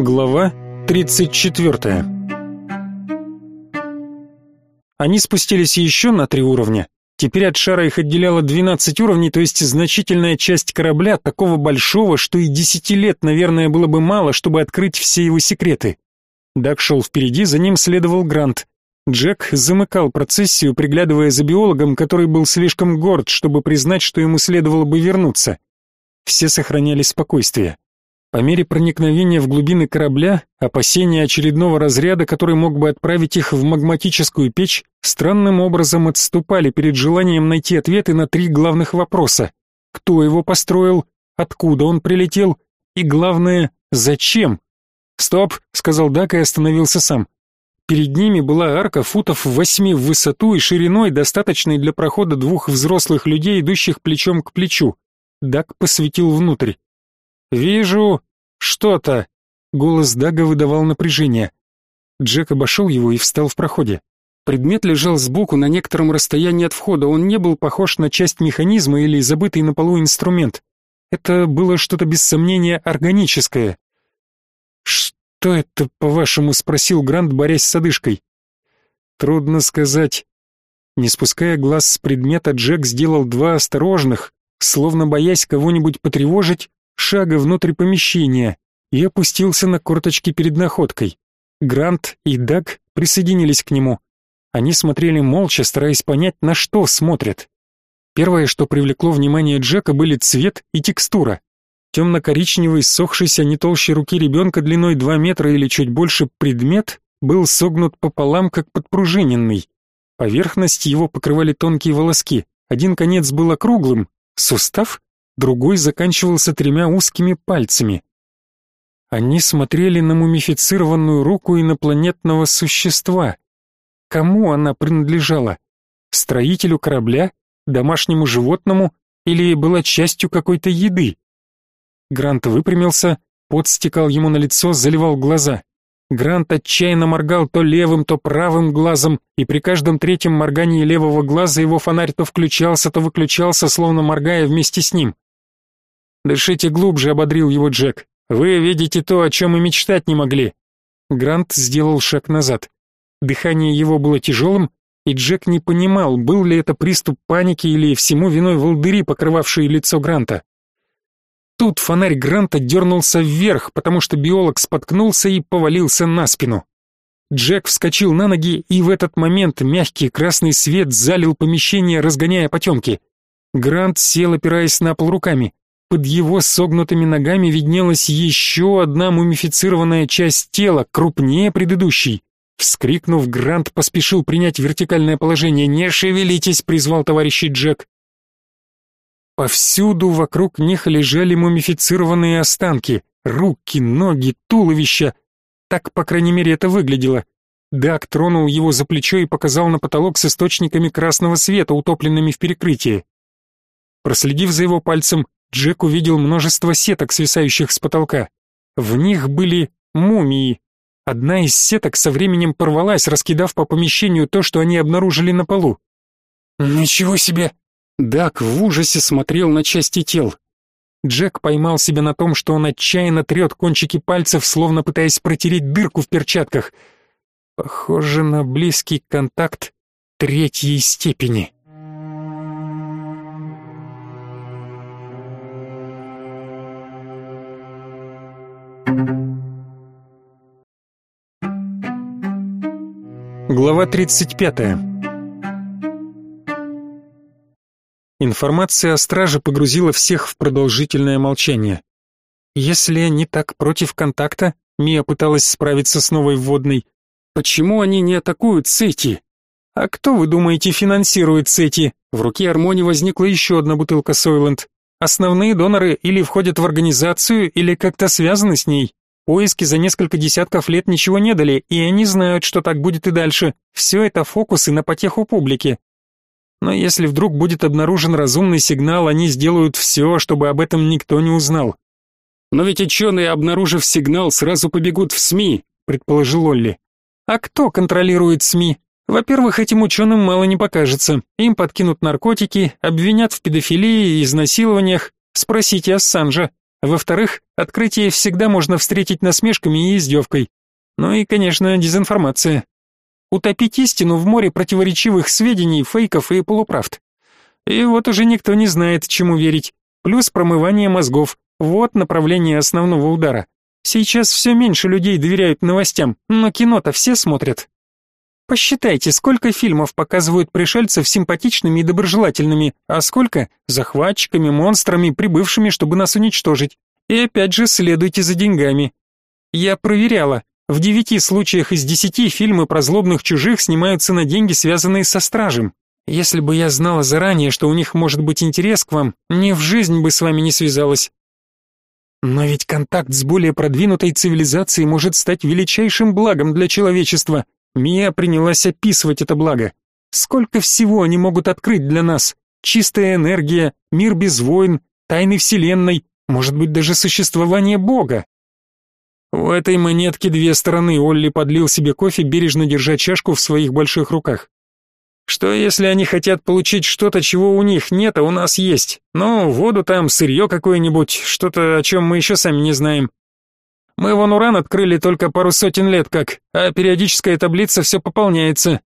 Глава 34. Они спустились еще на три уровня. Теперь от шара их отделяло 12 уровней, то есть значительная часть корабля, такого большого, что и десяти лет, наверное, было бы мало, чтобы открыть все его секреты. Даг шел впереди, за ним следовал Грант. Джек замыкал процессию, приглядывая за биологом, который был слишком горд, чтобы признать, что ему следовало бы вернуться. Все сохраняли спокойствие. По мере проникновения в глубины корабля, опасения очередного разряда, который мог бы отправить их в магматическую печь, странным образом отступали перед желанием найти ответы на три главных вопроса. Кто его построил, откуда он прилетел и, главное, зачем? «Стоп!» — сказал Дак и остановился сам. Перед ними была арка футов восьми в высоту и шириной, достаточной для прохода двух взрослых людей, идущих плечом к плечу. Дак посветил внутрь. «Вижу что-то!» Голос Дага выдавал напряжение. Джек обошел его и встал в проходе. Предмет лежал сбоку на некотором расстоянии от входа, он не был похож на часть механизма или забытый на полу инструмент. Это было что-то без сомнения органическое. «Что это, по-вашему?» — спросил Грант, борясь с одышкой. «Трудно сказать». Не спуская глаз с предмета, Джек сделал два осторожных, словно боясь кого-нибудь потревожить, шага внутрь помещения и опустился на корточки перед находкой. Грант и Даг присоединились к нему. Они смотрели молча, стараясь понять, на что смотрят. Первое, что привлекло внимание Джека, были цвет и текстура. Темно-коричневый, сохшийся не толще руки ребенка длиной 2 метра или чуть больше предмет был согнут пополам, как подпружиненный. Поверхность его покрывали тонкие волоски. Один конец был округлым, сустав другой заканчивался тремя узкими пальцами. Они смотрели на мумифицированную руку инопланетного существа. Кому она принадлежала? Строителю корабля, домашнему животному или была частью какой-то еды? Грант выпрямился, пот стекал ему на лицо, заливал глаза. Грант отчаянно моргал то левым, то правым глазом, и при каждом третьем моргании левого глаза его фонарь то включался, то выключался, словно моргая вместе с ним. «Дышите глубже», — ободрил его Джек. «Вы видите то, о чем и мечтать не могли». Грант сделал шаг назад. Дыхание его было тяжелым, и Джек не понимал, был ли это приступ паники или всему виной волдыри, покрывавшие лицо Гранта. Тут фонарь Гранта дернулся вверх, потому что биолог споткнулся и повалился на спину. Джек вскочил на ноги, и в этот момент мягкий красный свет залил помещение, разгоняя потемки. Грант сел, опираясь на пол руками. Под его согнутыми ногами виднелась еще одна мумифицированная часть тела, крупнее предыдущей. Вскрикнув, Грант поспешил принять вертикальное положение. «Не шевелитесь!» — призвал товарищей Джек. Повсюду вокруг них лежали мумифицированные останки. Руки, ноги, туловища. Так, по крайней мере, это выглядело. Дак тронул его за плечо и показал на потолок с источниками красного света, утопленными в перекрытии. Проследив за его пальцем, Джек увидел множество сеток, свисающих с потолка. В них были мумии. Одна из сеток со временем порвалась, раскидав по помещению то, что они обнаружили на полу. «Ничего себе!» Дак в ужасе смотрел на части тел. Джек поймал себя на том, что он отчаянно трет кончики пальцев, словно пытаясь протереть дырку в перчатках. Похоже на близкий контакт третьей степени. Глава 35. Информация о страже погрузила всех в продолжительное молчание. Если они так против контакта, Мия пыталась справиться с новой вводной. Почему они не атакуют Сети? А кто, вы думаете, финансирует Сети? В руке Армони возникла еще одна бутылка Сойленд. Основные доноры или входят в организацию, или как-то связаны с ней. Поиски за несколько десятков лет ничего не дали, и они знают, что так будет и дальше. Все это фокусы на потеху публики. Но если вдруг будет обнаружен разумный сигнал, они сделают все, чтобы об этом никто не узнал. Но ведь ученые, обнаружив сигнал, сразу побегут в СМИ, предположил Олли. А кто контролирует СМИ? Во-первых, этим ученым мало не покажется. Им подкинут наркотики, обвинят в педофилии и изнасилованиях. Спросите Ассанжа. Во-вторых, открытие всегда можно встретить насмешками и издевкой. Ну и, конечно, дезинформация. Утопить истину в море противоречивых сведений, фейков и полуправд. И вот уже никто не знает, чему верить. Плюс промывание мозгов. Вот направление основного удара. Сейчас все меньше людей доверяют новостям, но кино-то все смотрят. Посчитайте, сколько фильмов показывают пришельцев симпатичными и доброжелательными, а сколько захватчиками, монстрами, прибывшими, чтобы нас уничтожить. И опять же следуйте за деньгами. Я проверяла. В девяти случаях из десяти фильмы про злобных чужих снимаются на деньги, связанные со стражем. Если бы я знала заранее, что у них может быть интерес к вам, ни в жизнь бы с вами не связалась. Но ведь контакт с более продвинутой цивилизацией может стать величайшим благом для человечества. Мия принялась описывать это благо. Сколько всего они могут открыть для нас? Чистая энергия, мир без войн, тайны вселенной, может быть даже существование Бога. У этой монетки две стороны. Олли подлил себе кофе, бережно держа чашку в своих больших руках. Что если они хотят получить что-то, чего у них нет, а у нас есть? Ну, воду там, сырье какое-нибудь, что-то, о чем мы еще сами не знаем. Мы вон уран открыли только пару сотен лет как, а периодическая таблица все пополняется.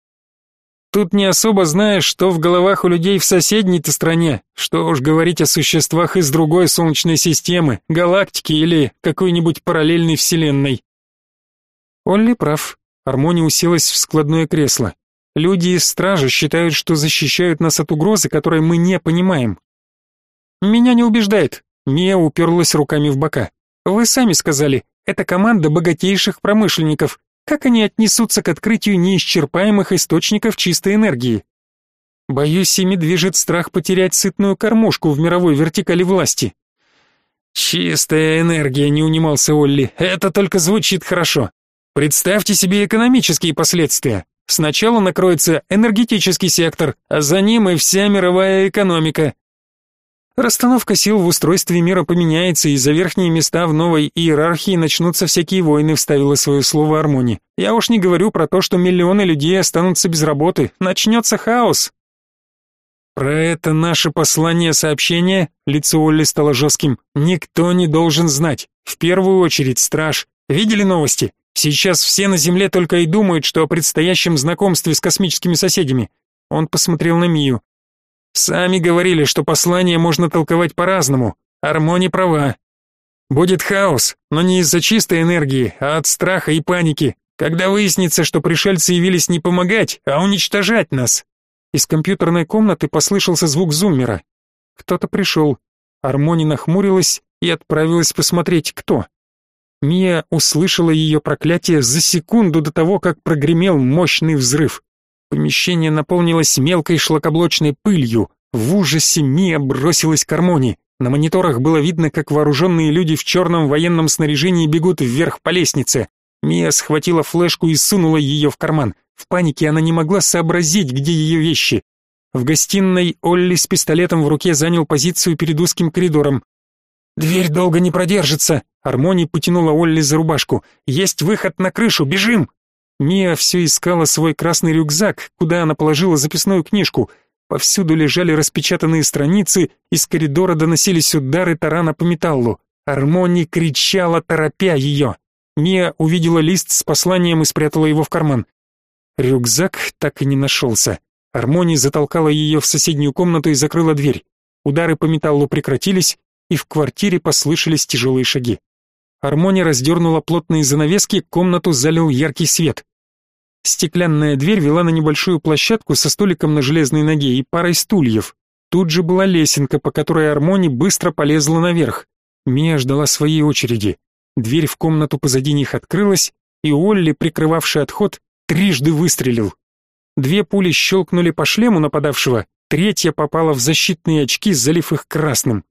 Тут не особо знаешь, что в головах у людей в соседней-то стране, что уж говорить о существах из другой солнечной системы, галактики или какой-нибудь параллельной вселенной. Олли прав. Армония уселась в складное кресло. Люди из стражи считают, что защищают нас от угрозы, которой мы не понимаем. Меня не убеждает. Мия уперлась руками в бока. Вы сами сказали, это команда богатейших промышленников, как они отнесутся к открытию неисчерпаемых источников чистой энергии? Боюсь, ими движет страх потерять сытную кормушку в мировой вертикали власти. Чистая энергия, не унимался Олли. Это только звучит хорошо. Представьте себе экономические последствия. Сначала накроется энергетический сектор, а за ним и вся мировая экономика. Расстановка сил в устройстве мира поменяется, и за верхние места в новой иерархии начнутся всякие войны, вставила свое слово Армони. Я уж не говорю про то, что миллионы людей останутся без работы, начнется хаос. Про это наше послание сообщение, лицо Олли стало жестким, никто не должен знать. В первую очередь страж. Видели новости? Сейчас все на Земле только и думают, что о предстоящем знакомстве с космическими соседями. Он посмотрел на Мию. Сами говорили, что послание можно толковать по-разному. Армони права. Будет хаос, но не из-за чистой энергии, а от страха и паники, когда выяснится, что пришельцы явились не помогать, а уничтожать нас. Из компьютерной комнаты послышался звук зуммера. Кто-то пришел. Армони нахмурилась и отправилась посмотреть, кто. Мия услышала ее проклятие за секунду до того, как прогремел мощный взрыв. Помещение наполнилось мелкой шлакоблочной пылью. В ужасе Мия бросилась к Армони. На мониторах было видно, как вооруженные люди в черном военном снаряжении бегут вверх по лестнице. Мия схватила флешку и сунула ее в карман. В панике она не могла сообразить, где ее вещи. В гостиной Олли с пистолетом в руке занял позицию перед узким коридором. «Дверь долго не продержится!» Армони потянула Олли за рубашку. «Есть выход на крышу! Бежим!» Мия все искала свой красный рюкзак, куда она положила записную книжку. Повсюду лежали распечатанные страницы, из коридора доносились удары тарана по металлу. Армони кричала, торопя ее. Мия увидела лист с посланием и спрятала его в карман. Рюкзак так и не нашелся. Армони затолкала ее в соседнюю комнату и закрыла дверь. Удары по металлу прекратились, и в квартире послышались тяжелые шаги. Армони раздернула плотные занавески, комнату залил яркий свет. Стеклянная дверь вела на небольшую площадку со столиком на железной ноге и парой стульев. Тут же была лесенка, по которой Армони быстро полезла наверх. Мия ждала своей очереди. Дверь в комнату позади них открылась, и Олли, прикрывавший отход, трижды выстрелил. Две пули щелкнули по шлему нападавшего, третья попала в защитные очки, залив их красным.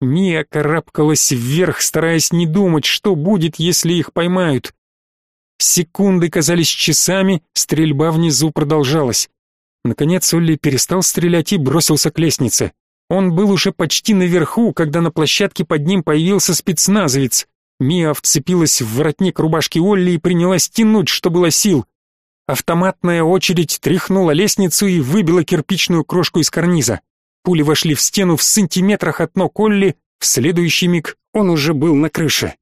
Мия карабкалась вверх, стараясь не думать, что будет, если их поймают. Секунды казались часами, стрельба внизу продолжалась. Наконец Олли перестал стрелять и бросился к лестнице. Он был уже почти наверху, когда на площадке под ним появился спецназовец. Мия вцепилась в воротник рубашки Олли и принялась тянуть, что было сил. Автоматная очередь тряхнула лестницу и выбила кирпичную крошку из карниза. Пули вошли в стену в сантиметрах от ног Олли, в следующий миг он уже был на крыше.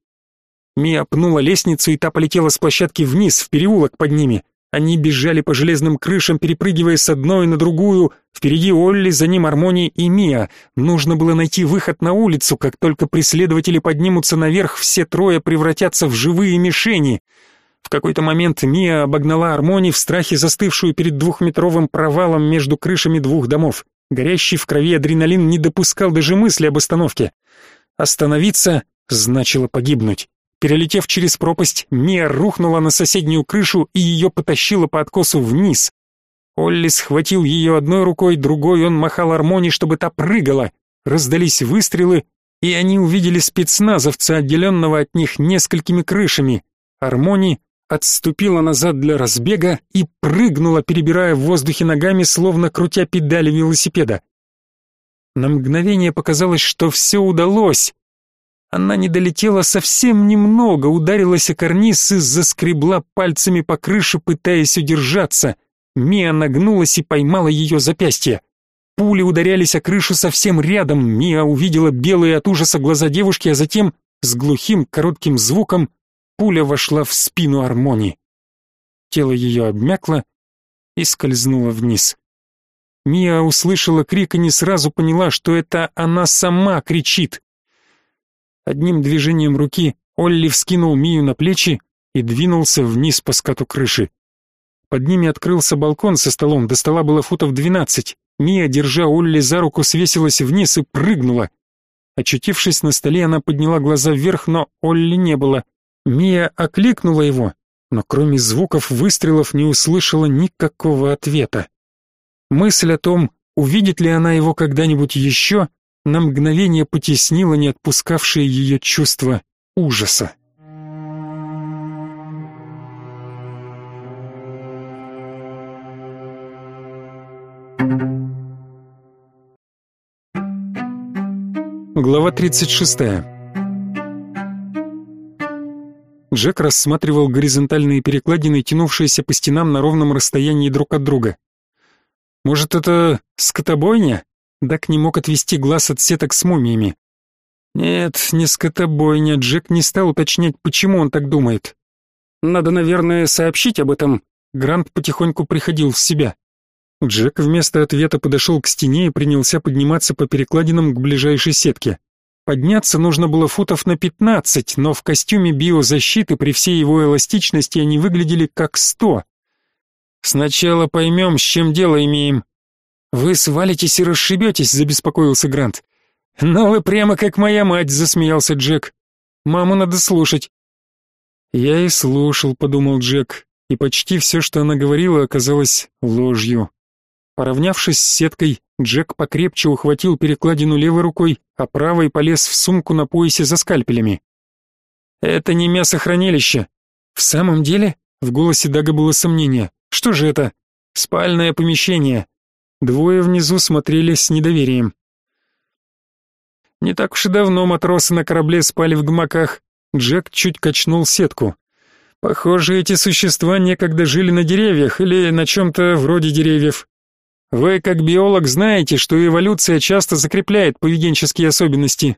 Мия пнула лестницу, и та полетела с площадки вниз, в переулок под ними. Они бежали по железным крышам, перепрыгивая с одной на другую. Впереди Олли, за ним Армони и Мия. Нужно было найти выход на улицу, как только преследователи поднимутся наверх, все трое превратятся в живые мишени. В какой-то момент Мия обогнала Армони в страхе застывшую перед двухметровым провалом между крышами двух домов. Горящий в крови адреналин не допускал даже мысли об остановке. Остановиться значило погибнуть. Перелетев через пропасть, Мия рухнула на соседнюю крышу и ее потащило по откосу вниз. Олли схватил ее одной рукой, другой он махал Армони, чтобы та прыгала. Раздались выстрелы, и они увидели спецназовца, отделенного от них несколькими крышами. Армони отступила назад для разбега и прыгнула, перебирая в воздухе ногами, словно крутя педали велосипеда. На мгновение показалось, что все удалось, она не долетела совсем немного, ударилась о карниз и заскребла пальцами по крыше, пытаясь удержаться. Мия нагнулась и поймала ее запястье. Пули ударялись о крышу совсем рядом. Мия увидела белые от ужаса глаза девушки, а затем с глухим коротким звуком пуля вошла в спину Армони. Тело ее обмякло и скользнуло вниз. Мия услышала крик и не сразу поняла, что это она сама кричит. Одним движением руки Олли вскинул Мию на плечи и двинулся вниз по скату крыши. Под ними открылся балкон со столом, до стола было футов двенадцать. Мия, держа Олли за руку, свесилась вниз и прыгнула. Очутившись на столе, она подняла глаза вверх, но Олли не было. Мия окликнула его, но кроме звуков выстрелов не услышала никакого ответа. Мысль о том, увидит ли она его когда-нибудь еще, на мгновение потеснило не отпускавшее ее чувство ужаса. Глава 36. Джек рассматривал горизонтальные перекладины, тянувшиеся по стенам на ровном расстоянии друг от друга. Может, это скотобойня? Дак не мог отвести глаз от сеток с мумиями. Нет, не скотобойня, Джек не стал уточнять, почему он так думает. Надо, наверное, сообщить об этом. Грант потихоньку приходил в себя. Джек вместо ответа подошел к стене и принялся подниматься по перекладинам к ближайшей сетке. Подняться нужно было футов на пятнадцать, но в костюме биозащиты при всей его эластичности они выглядели как сто. Сначала поймем, с чем дело имеем, «Вы свалитесь и расшибетесь», — забеспокоился Грант. «Но вы прямо как моя мать», — засмеялся Джек. «Маму надо слушать». «Я и слушал», — подумал Джек, и почти все, что она говорила, оказалось ложью. Поравнявшись с сеткой, Джек покрепче ухватил перекладину левой рукой, а правой полез в сумку на поясе за скальпелями. «Это не мясохранилище». «В самом деле?» — в голосе Дага было сомнение. «Что же это?» «Спальное помещение. Двое внизу смотрели с недоверием. Не так уж и давно матросы на корабле спали в гамаках. Джек чуть качнул сетку. Похоже, эти существа некогда жили на деревьях или на чем-то вроде деревьев. Вы, как биолог, знаете, что эволюция часто закрепляет поведенческие особенности.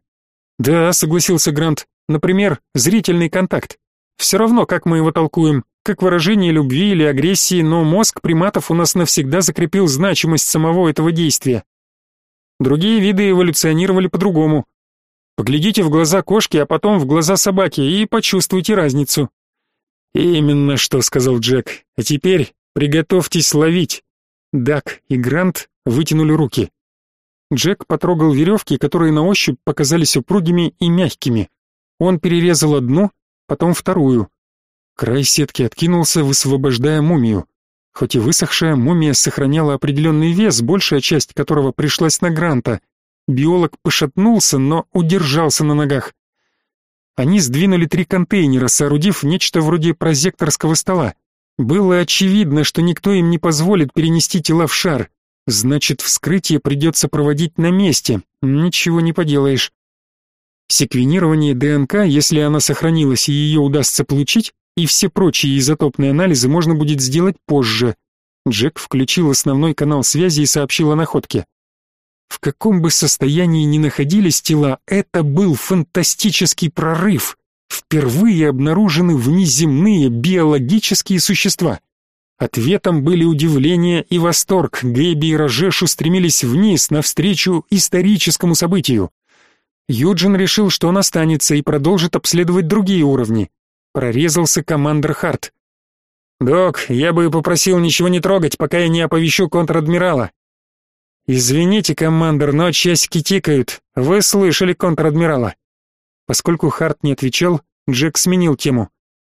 Да, согласился Грант. Например, зрительный контакт. Все равно, как мы его толкуем как выражение любви или агрессии, но мозг приматов у нас навсегда закрепил значимость самого этого действия. Другие виды эволюционировали по-другому. Поглядите в глаза кошки, а потом в глаза собаки и почувствуйте разницу. Именно что сказал Джек. А теперь приготовьтесь ловить. Дак и Грант вытянули руки. Джек потрогал веревки, которые на ощупь показались упругими и мягкими. Он перерезал одну, потом вторую. Край сетки откинулся, высвобождая мумию. Хоть и высохшая, мумия сохраняла определенный вес, большая часть которого пришлась на Гранта. Биолог пошатнулся, но удержался на ногах. Они сдвинули три контейнера, соорудив нечто вроде прозекторского стола. Было очевидно, что никто им не позволит перенести тела в шар. Значит, вскрытие придется проводить на месте. Ничего не поделаешь. Секвенирование ДНК, если она сохранилась и ее удастся получить, и все прочие изотопные анализы можно будет сделать позже. Джек включил основной канал связи и сообщил о находке. В каком бы состоянии ни находились тела, это был фантастический прорыв. Впервые обнаружены внеземные биологические существа. Ответом были удивление и восторг. Гэби и Рожеш устремились вниз, навстречу историческому событию. Юджин решил, что он останется и продолжит обследовать другие уровни. Прорезался командир Харт. «Док, я бы попросил ничего не трогать, пока я не оповещу контр-адмирала». «Извините, командир, но часики тикают. Вы слышали контр-адмирала?» Поскольку Харт не отвечал, Джек сменил тему.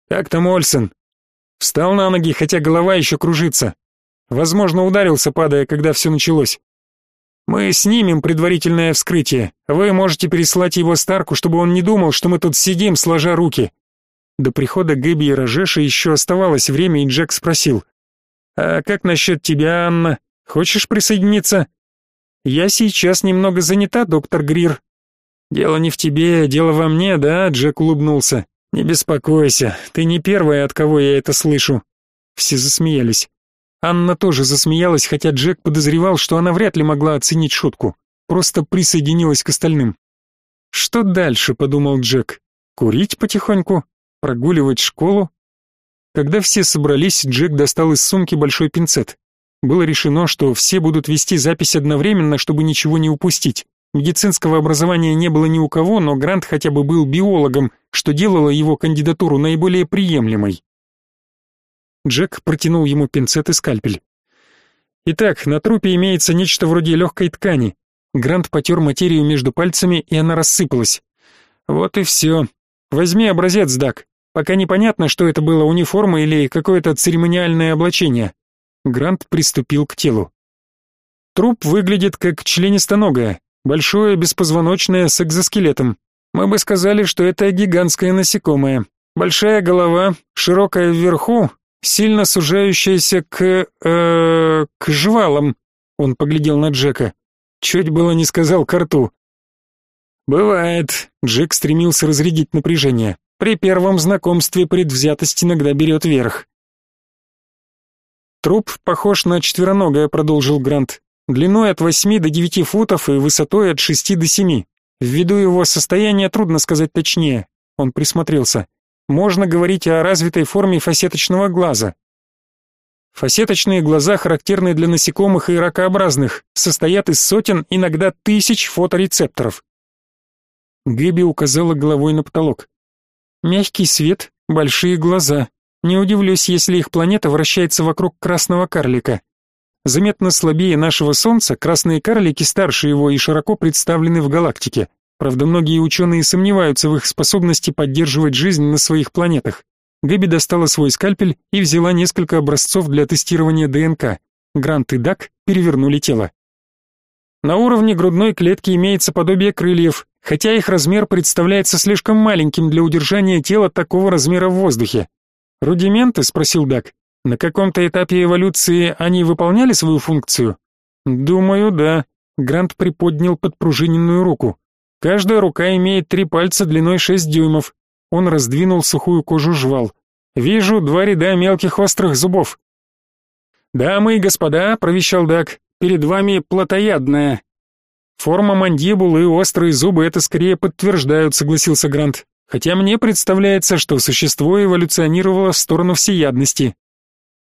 «Как там Ольсен?» Встал на ноги, хотя голова еще кружится. Возможно, ударился, падая, когда все началось. Мы снимем предварительное вскрытие. Вы можете переслать его Старку, чтобы он не думал, что мы тут сидим, сложа руки. До прихода Гэби и Рожеша еще оставалось время, и Джек спросил. «А как насчет тебя, Анна? Хочешь присоединиться?» «Я сейчас немного занята, доктор Грир». «Дело не в тебе, дело во мне, да?» Джек улыбнулся. «Не беспокойся, ты не первая, от кого я это слышу». Все засмеялись. Анна тоже засмеялась, хотя Джек подозревал, что она вряд ли могла оценить шутку. Просто присоединилась к остальным. «Что дальше?» — подумал Джек. «Курить потихоньку? Прогуливать школу?» Когда все собрались, Джек достал из сумки большой пинцет. Было решено, что все будут вести запись одновременно, чтобы ничего не упустить. Медицинского образования не было ни у кого, но Грант хотя бы был биологом, что делало его кандидатуру наиболее приемлемой. Джек протянул ему пинцет и скальпель. Итак, на трупе имеется нечто вроде легкой ткани. Грант потер материю между пальцами, и она рассыпалась. Вот и все. Возьми образец, Дак. Пока непонятно, что это было, униформа или какое-то церемониальное облачение. Грант приступил к телу. Труп выглядит как членистоногое, большое беспозвоночное с экзоскелетом. Мы бы сказали, что это гигантское насекомое. Большая голова, широкая вверху, сильно сужающаяся к... Э, к жвалам. Он поглядел на Джека. Чуть было не сказал к рту. Бывает. Джек стремился разрядить напряжение. При первом знакомстве предвзятость иногда берет верх. Труп похож на четвероногое, продолжил Грант. Длиной от восьми до девяти футов и высотой от шести до семи. Ввиду его состояния трудно сказать точнее. Он присмотрелся можно говорить о развитой форме фасеточного глаза. Фасеточные глаза характерны для насекомых и ракообразных, состоят из сотен, иногда тысяч фоторецепторов. Гэби указала головой на потолок. Мягкий свет, большие глаза. Не удивлюсь, если их планета вращается вокруг красного карлика. Заметно слабее нашего Солнца, красные карлики старше его и широко представлены в галактике. Правда, многие ученые сомневаются в их способности поддерживать жизнь на своих планетах. Гэби достала свой скальпель и взяла несколько образцов для тестирования ДНК. Грант и Дак перевернули тело. На уровне грудной клетки имеется подобие крыльев, хотя их размер представляется слишком маленьким для удержания тела такого размера в воздухе. «Рудименты?» — спросил Дак. «На каком-то этапе эволюции они выполняли свою функцию?» «Думаю, да». Грант приподнял подпружиненную руку. Каждая рука имеет три пальца длиной шесть дюймов. Он раздвинул сухую кожу жвал. Вижу два ряда мелких острых зубов. Дамы и господа, провещал Дак, перед вами плотоядная. Форма мандибулы и острые зубы это скорее подтверждают, согласился Грант. Хотя мне представляется, что существо эволюционировало в сторону всеядности.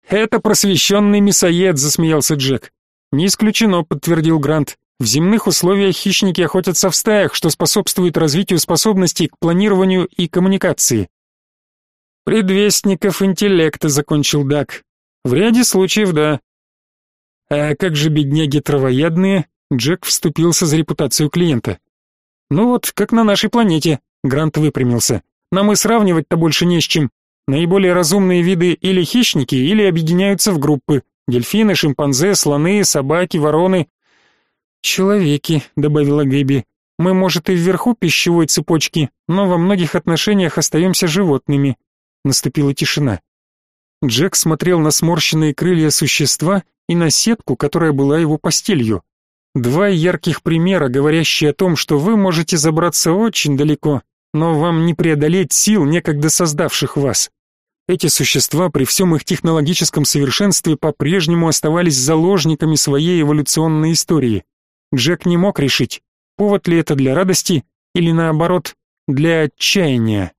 Это просвещенный мясоед, засмеялся Джек. Не исключено, подтвердил Грант. В земных условиях хищники охотятся в стаях, что способствует развитию способностей к планированию и коммуникации. Предвестников интеллекта, закончил Дак. В ряде случаев, да. А как же бедняги травоядные? Джек вступился за репутацию клиента. Ну вот, как на нашей планете, Грант выпрямился. Нам и сравнивать-то больше не с чем. Наиболее разумные виды или хищники, или объединяются в группы. Дельфины, шимпанзе, слоны, собаки, вороны. «Человеки», — добавила Гэби. «Мы, может, и вверху пищевой цепочки, но во многих отношениях остаемся животными». Наступила тишина. Джек смотрел на сморщенные крылья существа и на сетку, которая была его постелью. Два ярких примера, говорящие о том, что вы можете забраться очень далеко, но вам не преодолеть сил, некогда создавших вас. Эти существа при всем их технологическом совершенстве по-прежнему оставались заложниками своей эволюционной истории. Джек не мог решить, повод ли это для радости или наоборот, для отчаяния.